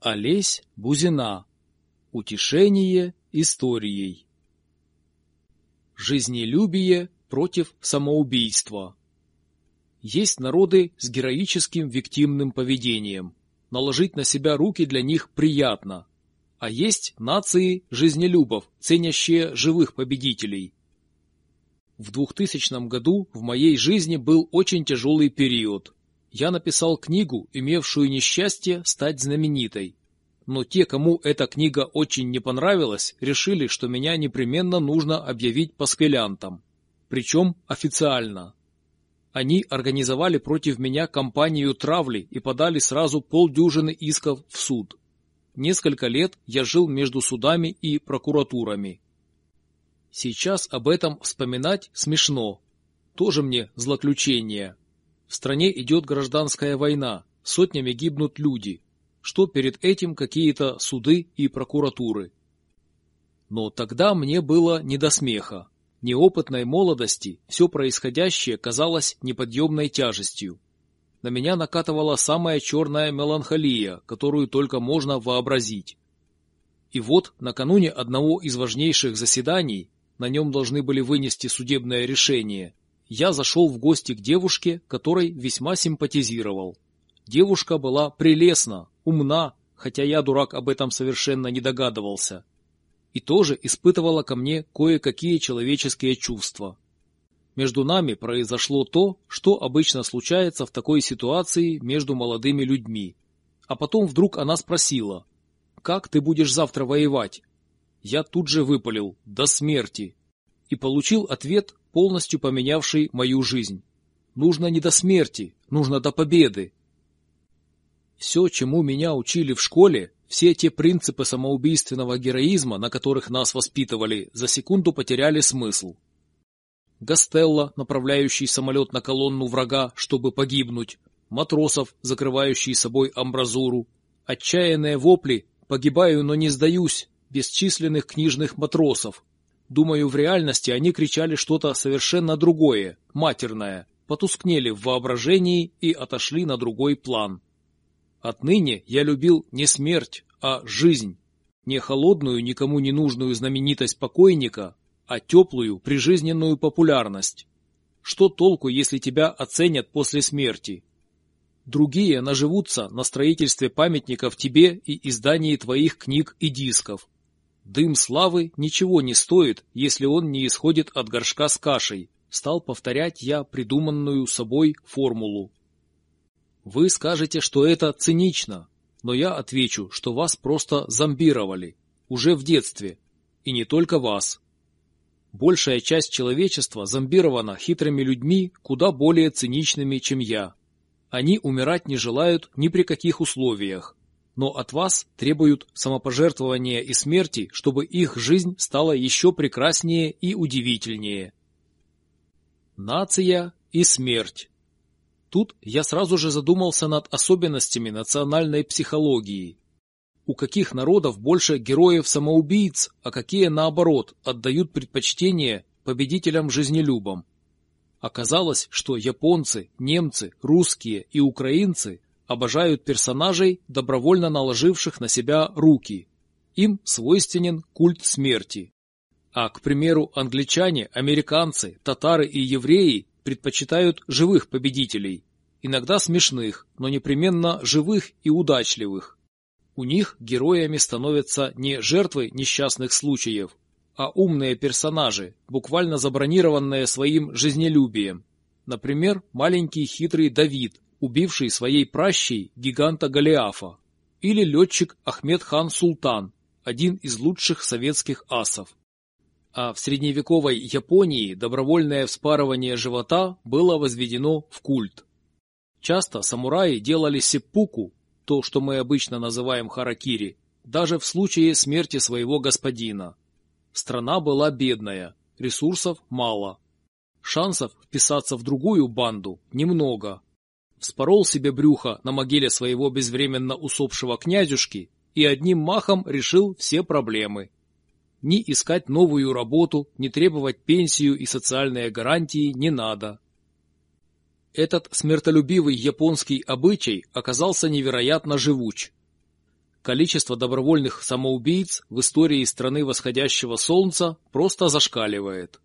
Олесь Бузина. Утешение историей. Жизнелюбие против самоубийства. Есть народы с героическим виктимным поведением. Наложить на себя руки для них приятно. А есть нации жизнелюбов, ценящие живых победителей. В 2000 году в моей жизни был очень тяжелый период – я написал книгу, имевшую несчастье стать знаменитой. Но те, кому эта книга очень не понравилась, решили, что меня непременно нужно объявить пасквилянтом. Причем официально. Они организовали против меня кампанию травли и подали сразу полдюжины исков в суд. Несколько лет я жил между судами и прокуратурами. Сейчас об этом вспоминать смешно. Тоже мне злоключение. В стране идет гражданская война, сотнями гибнут люди. Что перед этим какие-то суды и прокуратуры. Но тогда мне было не до смеха. Неопытной молодости все происходящее казалось неподъемной тяжестью. На меня накатывала самая черная меланхолия, которую только можно вообразить. И вот, накануне одного из важнейших заседаний, на нем должны были вынести судебное решение, я зашел в гости к девушке, которой весьма симпатизировал. Девушка была прелестна, умна, хотя я, дурак, об этом совершенно не догадывался. И тоже испытывала ко мне кое-какие человеческие чувства. Между нами произошло то, что обычно случается в такой ситуации между молодыми людьми. А потом вдруг она спросила, «Как ты будешь завтра воевать?» Я тут же выпалил, «До смерти!» И получил ответ, полностью поменявший мою жизнь. Нужно не до смерти, нужно до победы. Все, чему меня учили в школе, все те принципы самоубийственного героизма, на которых нас воспитывали, за секунду потеряли смысл. Гастелло, направляющий самолет на колонну врага, чтобы погибнуть, матросов, закрывающий собой амбразуру, отчаянные вопли «погибаю, но не сдаюсь», бесчисленных книжных матросов, Думаю, в реальности они кричали что-то совершенно другое, матерное, потускнели в воображении и отошли на другой план. Отныне я любил не смерть, а жизнь. Не холодную, никому не нужную знаменитость покойника, а теплую, прижизненную популярность. Что толку, если тебя оценят после смерти? Другие наживутся на строительстве памятников тебе и издании твоих книг и дисков. Дым славы ничего не стоит, если он не исходит от горшка с кашей, стал повторять я придуманную собой формулу. Вы скажете, что это цинично, но я отвечу, что вас просто зомбировали, уже в детстве, и не только вас. Большая часть человечества зомбирована хитрыми людьми, куда более циничными, чем я. Они умирать не желают ни при каких условиях, но от вас требуют самопожертвования и смерти, чтобы их жизнь стала еще прекраснее и удивительнее. Нация и смерть. Тут я сразу же задумался над особенностями национальной психологии. У каких народов больше героев-самоубийц, а какие, наоборот, отдают предпочтение победителям-жизнелюбам? Оказалось, что японцы, немцы, русские и украинцы обожают персонажей, добровольно наложивших на себя руки. Им свойственен культ смерти. А, к примеру, англичане, американцы, татары и евреи предпочитают живых победителей, иногда смешных, но непременно живых и удачливых. У них героями становятся не жертвы несчастных случаев, а умные персонажи, буквально забронированные своим жизнелюбием. Например, маленький хитрый Давид, убивший своей пращей гиганта Голиафа, или летчик Ахмед хан Султан, один из лучших советских асов. А в средневековой Японии добровольное вспарывание живота было возведено в культ. Часто самураи делали сеппуку, то, что мы обычно называем харакири, даже в случае смерти своего господина. Страна была бедная, ресурсов мало. Шансов вписаться в другую банду немного, вспорол себе брюхо на могиле своего безвременно усопшего князюшки и одним махом решил все проблемы. Ни искать новую работу, ни требовать пенсию и социальные гарантии не надо. Этот смертолюбивый японский обычай оказался невероятно живуч. Количество добровольных самоубийц в истории страны восходящего солнца просто зашкаливает.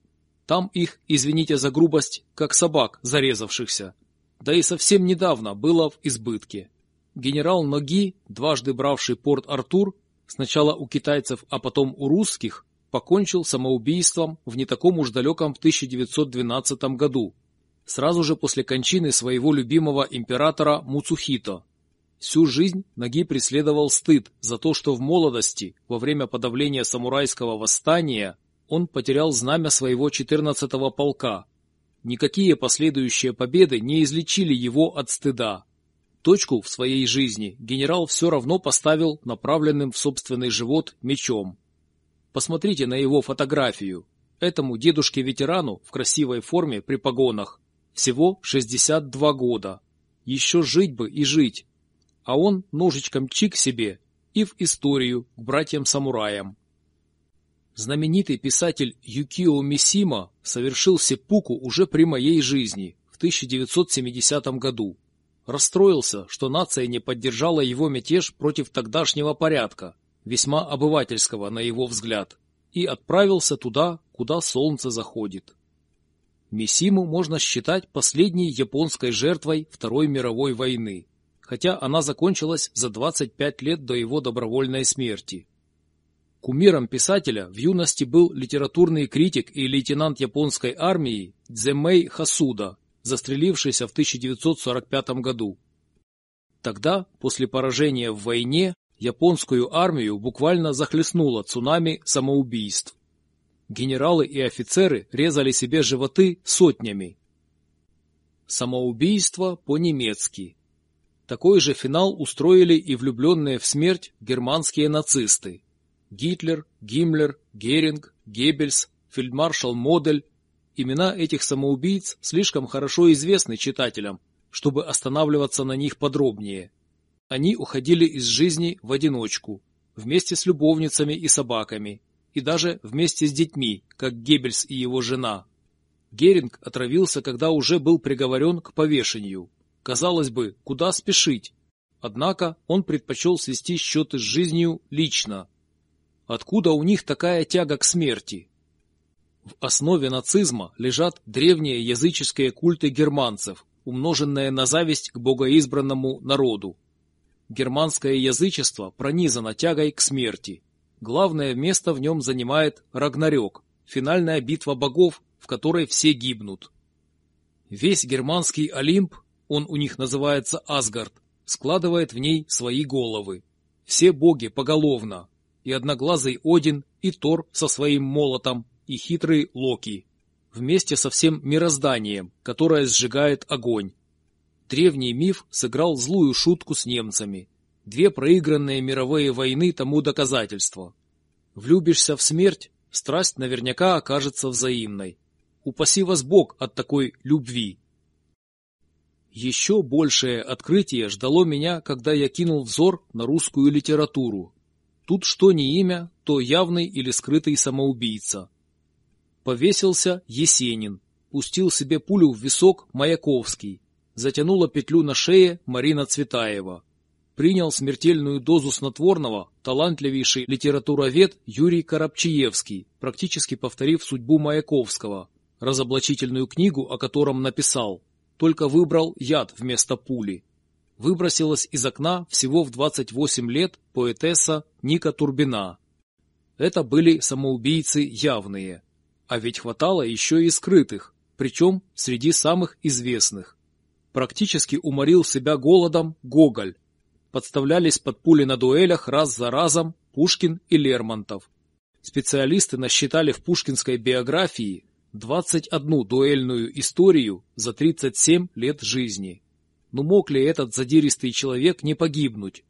Там их, извините за грубость, как собак, зарезавшихся. Да и совсем недавно было в избытке. Генерал Ноги, дважды бравший порт Артур, сначала у китайцев, а потом у русских, покончил самоубийством в не таком уж далеком в 1912 году, сразу же после кончины своего любимого императора Муцухито. Всю жизнь Ноги преследовал стыд за то, что в молодости, во время подавления самурайского восстания, он потерял знамя своего 14-го полка. Никакие последующие победы не излечили его от стыда. Точку в своей жизни генерал все равно поставил направленным в собственный живот мечом. Посмотрите на его фотографию. Этому дедушке-ветерану в красивой форме при погонах всего 62 года. Еще жить бы и жить. А он ножичком чик себе и в историю к братьям-самураям. Знаменитый писатель Юкио Мисима совершил сеппуку уже при моей жизни в 1970 году. Расстроился, что нация не поддержала его мятеж против тогдашнего порядка, весьма обывательского на его взгляд, и отправился туда, куда солнце заходит. Мисиму можно считать последней японской жертвой Второй мировой войны, хотя она закончилась за 25 лет до его добровольной смерти. Кумиром писателя в юности был литературный критик и лейтенант японской армии Дземей Хасуда, застрелившийся в 1945 году. Тогда, после поражения в войне, японскую армию буквально захлестнуло цунами самоубийств. Генералы и офицеры резали себе животы сотнями. Самоубийство по-немецки. Такой же финал устроили и влюбленные в смерть германские нацисты. Гитлер, Гиммлер, Геринг, Геббельс, фельдмаршал Модель. Имена этих самоубийц слишком хорошо известны читателям, чтобы останавливаться на них подробнее. Они уходили из жизни в одиночку, вместе с любовницами и собаками, и даже вместе с детьми, как Геббельс и его жена. Геринг отравился, когда уже был приговорен к повешению. Казалось бы, куда спешить? Однако он предпочел свести счеты с жизнью лично, Откуда у них такая тяга к смерти? В основе нацизма лежат древние языческие культы германцев, умноженные на зависть к богоизбранному народу. Германское язычество пронизано тягой к смерти. Главное место в нем занимает Рагнарёк, финальная битва богов, в которой все гибнут. Весь германский Олимп, он у них называется Асгард, складывает в ней свои головы. Все боги поголовно, и одноглазый Один, и Тор со своим молотом, и хитрый Локи, вместе со всем мирозданием, которое сжигает огонь. Древний миф сыграл злую шутку с немцами. Две проигранные мировые войны тому доказательство. Влюбишься в смерть, страсть наверняка окажется взаимной. Упаси вас Бог от такой любви. Еще большее открытие ждало меня, когда я кинул взор на русскую литературу. Тут что не имя, то явный или скрытый самоубийца. Повесился Есенин, пустил себе пулю в висок Маяковский, затянула петлю на шее Марина Цветаева. Принял смертельную дозу снотворного талантливейший литературовед Юрий Коробчиевский, практически повторив судьбу Маяковского, разоблачительную книгу, о котором написал, только выбрал яд вместо пули выбросилась из окна всего в 28 лет поэтесса Ника Турбина. Это были самоубийцы явные, а ведь хватало еще и скрытых, причем среди самых известных. Практически уморил себя голодом Гоголь. Подставлялись под пули на дуэлях раз за разом Пушкин и Лермонтов. Специалисты насчитали в пушкинской биографии 21 дуэльную историю за 37 лет жизни. Но мог ли этот задиристый человек не погибнуть?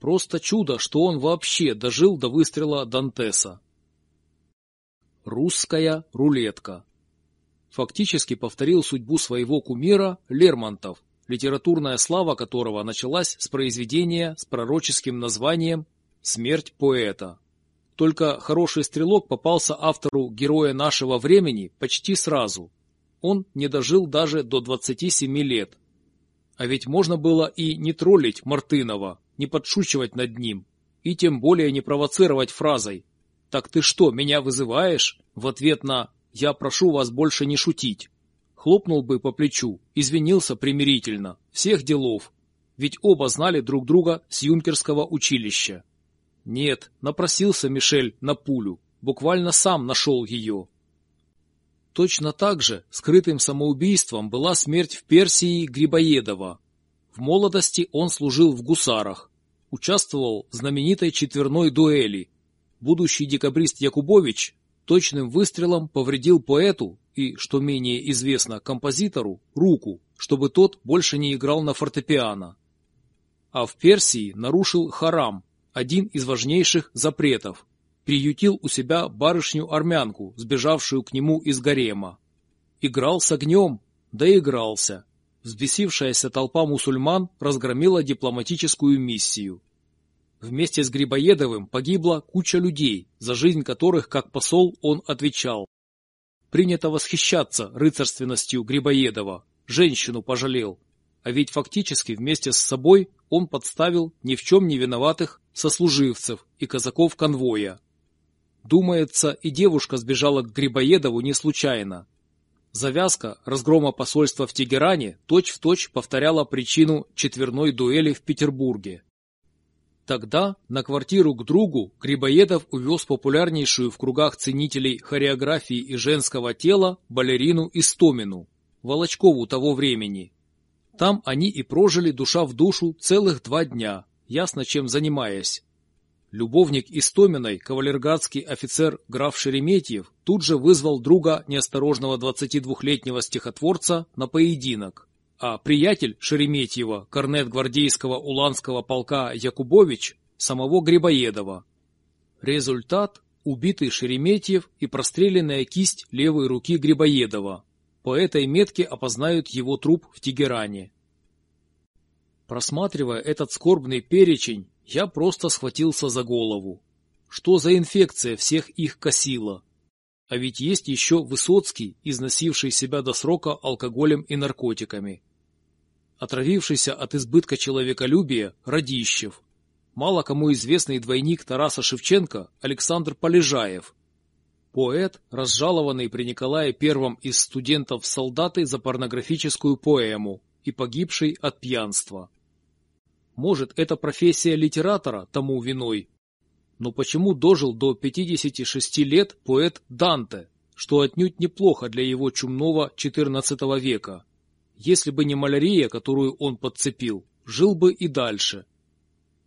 Просто чудо, что он вообще дожил до выстрела Дантеса. Русская рулетка. Фактически повторил судьбу своего кумира Лермонтов, литературная слава которого началась с произведения с пророческим названием «Смерть поэта». Только хороший стрелок попался автору героя нашего времени почти сразу. Он не дожил даже до 27 лет – а ведь можно было и не троллить Мартынова, не подшучивать над ним. и тем более не провоцировать фразой «Так ты что, меня вызываешь?» в ответ на «Я прошу вас больше не шутить». Хлопнул бы по плечу, извинился примирительно. Всех делов. Ведь оба знали друг друга с юнкерского училища. Нет, напросился Мишель на пулю. Буквально сам нашел ее. Точно так же скрытым самоубийством была смерть в Персии Грибоедова. В молодости он служил в гусарах, участвовал в знаменитой четверной дуэли. Будущий декабрист Якубович точным выстрелом повредил поэту и, что менее известно, композитору, руку, чтобы тот больше не играл на фортепиано. А в Персии нарушил харам, один из важнейших запретов, приютил у себя барышню-армянку, сбежавшую к нему из гарема. Играл с огнем, да игрался. Взбесившаяся толпа мусульман разгромила дипломатическую миссию. Вместе с Грибоедовым погибла куча людей, за жизнь которых, как посол, он отвечал. Принято восхищаться рыцарственностью Грибоедова, женщину пожалел. А ведь фактически вместе с собой он подставил ни в чем не виноватых сослуживцев и казаков конвоя. Думается, и девушка сбежала к Грибоедову не случайно. Завязка разгрома посольства в Тегеране точь-в-точь точь повторяла причину четверной дуэли в Петербурге. Тогда на квартиру к другу Грибоедов увез популярнейшую в кругах ценителей хореографии и женского тела балерину Истомину, Волочкову того времени. Там они и прожили душа в душу целых два дня, ясно чем занимаясь. Любовник Истоминой, кавалергардский офицер граф Шереметьев, тут же вызвал друга неосторожного 22-летнего стихотворца на поединок а приятель Шереметьева, корнет гвардейского уланского полка Якубович, самого Грибоедова. Результат – убитый Шереметьев и простреленная кисть левой руки Грибоедова. По этой метке опознают его труп в Тегеране. Просматривая этот скорбный перечень, я просто схватился за голову. Что за инфекция всех их косила? А ведь есть еще Высоцкий, износивший себя до срока алкоголем и наркотиками отравившийся от избытка человеколюбия Радищев, мало кому известный двойник Тараса Шевченко Александр Полежаев, поэт, разжалованный при Николае I из студентов солдаты за порнографическую поэму и погибший от пьянства. Может, это профессия литератора тому виной? Но почему дожил до 56 лет поэт Данте, что отнюдь неплохо для его чумного XIV века? Если бы не малярия, которую он подцепил, жил бы и дальше.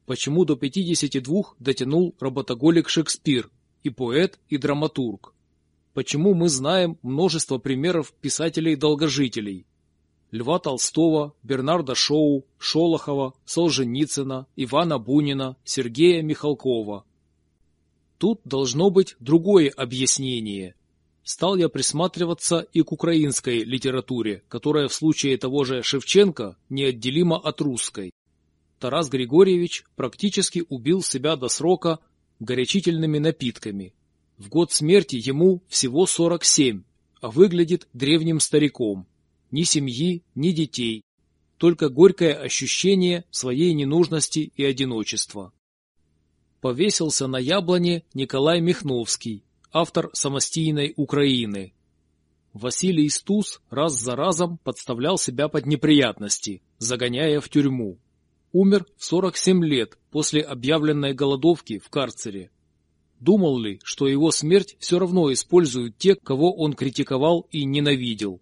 Почему до 52 дотянул работоголик Шекспир, и поэт, и драматург? Почему мы знаем множество примеров писателей-долгожителей? Льва Толстого, Бернарда Шоу, Шолохова, Солженицына, Ивана Бунина, Сергея Михалкова. Тут должно быть другое объяснение – стал я присматриваться и к украинской литературе, которая в случае того же Шевченко неотделима от русской. Тарас Григорьевич практически убил себя до срока горячительными напитками. В год смерти ему всего 47, а выглядит древним стариком. Ни семьи, ни детей, только горькое ощущение своей ненужности и одиночества. Повесился на яблоне Николай Михновский, автор самостийной Украины. Василий Стус раз за разом подставлял себя под неприятности, загоняя в тюрьму. Умер в 47 лет после объявленной голодовки в карцере. Думал ли, что его смерть все равно используют те, кого он критиковал и ненавидел?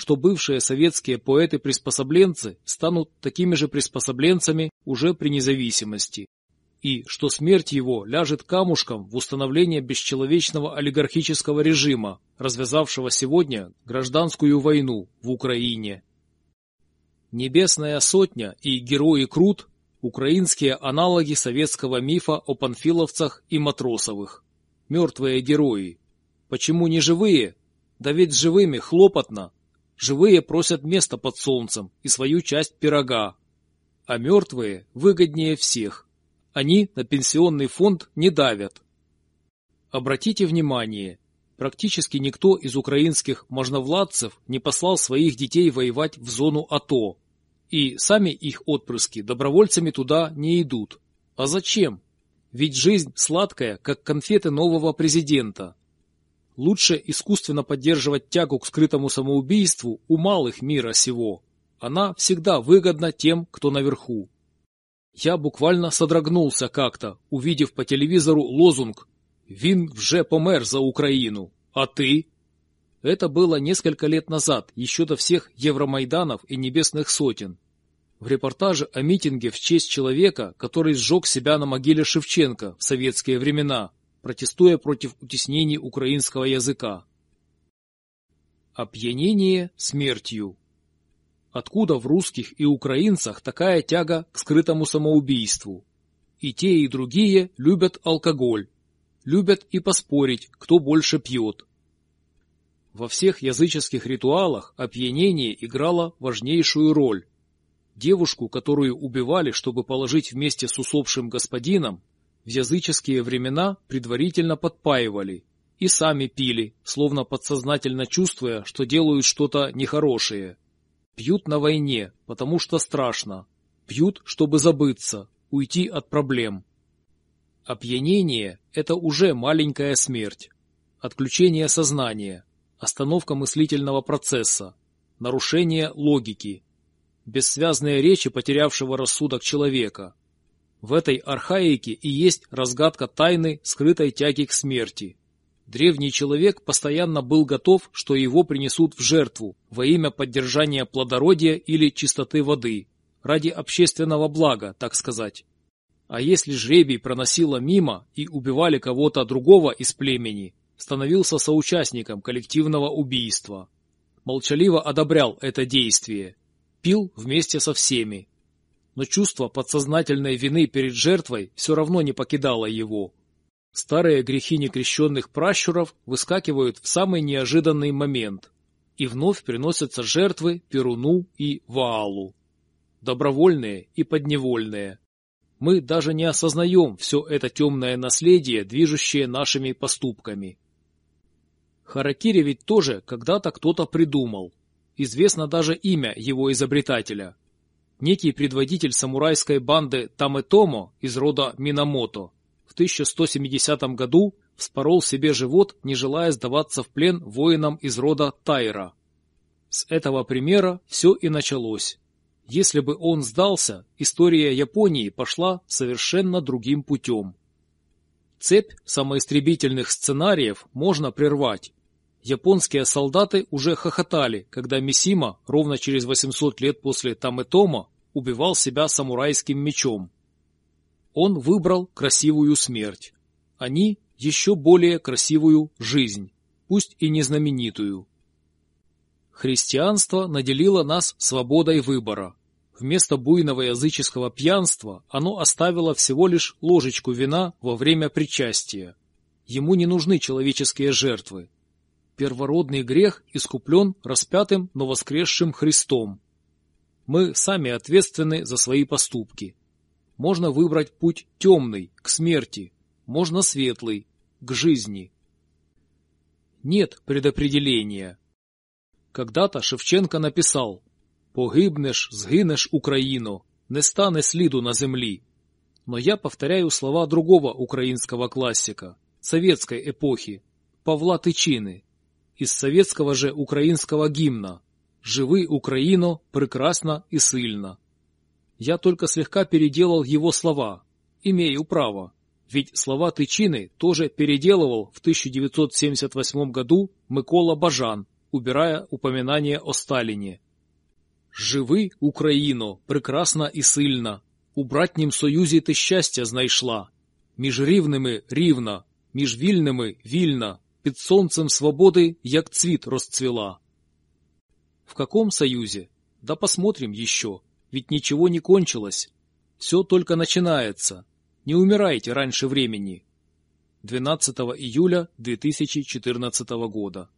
Что бывшие советские поэты-приспособленцы станут такими же приспособленцами уже при независимости? и что смерть его ляжет камушком в установление бесчеловечного олигархического режима, развязавшего сегодня гражданскую войну в Украине. Небесная сотня и герои Крут – украинские аналоги советского мифа о панфиловцах и матросовых. Мертвые герои. Почему не живые? Да ведь живыми хлопотно. Живые просят место под солнцем и свою часть пирога. А мертвые выгоднее всех – они на пенсионный фонд не давят. Обратите внимание, практически никто из украинских можновладцев не послал своих детей воевать в зону АТО, и сами их отпрыски добровольцами туда не идут. А зачем? Ведь жизнь сладкая, как конфеты нового президента. Лучше искусственно поддерживать тягу к скрытому самоубийству у малых мира сего. Она всегда выгодна тем, кто наверху. Я буквально содрогнулся как-то, увидев по телевизору лозунг «Він вже помер за Украину, а ты?» Это было несколько лет назад, еще до всех Евромайданов и Небесных сотен. В репортаже о митинге в честь человека, который сжег себя на могиле Шевченко в советские времена, протестуя против утеснений украинского языка. Опьянение смертью. Откуда в русских и украинцах такая тяга к скрытому самоубийству? И те, и другие любят алкоголь. Любят и поспорить, кто больше пьет. Во всех языческих ритуалах опьянение играло важнейшую роль. Девушку, которую убивали, чтобы положить вместе с усопшим господином, в языческие времена предварительно подпаивали и сами пили, словно подсознательно чувствуя, что делают что-то нехорошее. Пьют на войне, потому что страшно. Пьют, чтобы забыться, уйти от проблем. Опьянение – это уже маленькая смерть. Отключение сознания, остановка мыслительного процесса, нарушение логики, бессвязные речи потерявшего рассудок человека. В этой архаике и есть разгадка тайны скрытой тяги к смерти. Древний человек постоянно был готов, что его принесут в жертву во имя поддержания плодородия или чистоты воды, ради общественного блага, так сказать. А если жребий проносило мимо и убивали кого-то другого из племени, становился соучастником коллективного убийства. Молчаливо одобрял это действие, пил вместе со всеми. Но чувство подсознательной вины перед жертвой все равно не покидало его. Старые грехи некрещенных пращуров выскакивают в самый неожиданный момент, и вновь приносятся жертвы Перуну и Ваалу. Добровольные и подневольные. Мы даже не осознаем все это темное наследие, движущее нашими поступками. Харакири ведь тоже когда-то кто-то придумал. Известно даже имя его изобретателя. Некий предводитель самурайской банды Таметомо из рода Минамото в 1170 году вспорол себе живот, не желая сдаваться в плен воинам из рода Тайра. С этого примера все и началось. Если бы он сдался, история Японии пошла совершенно другим путем. Цепь самоистребительных сценариев можно прервать, Японские солдаты уже хохотали, когда Мисима ровно через 800 лет после Таметома убивал себя самурайским мечом. Он выбрал красивую смерть. Они еще более красивую жизнь, пусть и не знаменитую. Христианство наделило нас свободой выбора. Вместо буйного языческого пьянства оно оставило всего лишь ложечку вина во время причастия. Ему не нужны человеческие жертвы, первородный грех искуплен распятым, но воскресшим Христом. Мы сами ответственны за свои поступки. Можно выбрать путь темный, к смерти, можно светлый, к жизни. Нет предопределения. Когда-то Шевченко написал «Погибнеш, згинеш, Україно, не стане сліду на землі». Но я повторяю слова другого украинского классика, советской эпохи, Павла Тычины из советского же украинского гимна «Живы, Украино, прекрасно и сильно». Я только слегка переделал его слова, имею право, ведь слова Тычины тоже переделывал в 1978 году Микола Бажан, убирая упоминание о Сталине. «Живи, Україно, прекрасно і сильно, у братнім союзі ти щастя знайшла, між рівними рівна, між вільними вільна, Під солнцем свободы, як цвет расцвела. В каком союзе? Да посмотрим еще, ведь ничего не кончилось. Все только начинается. Не умирайте раньше времени. 12 июля 2014 года.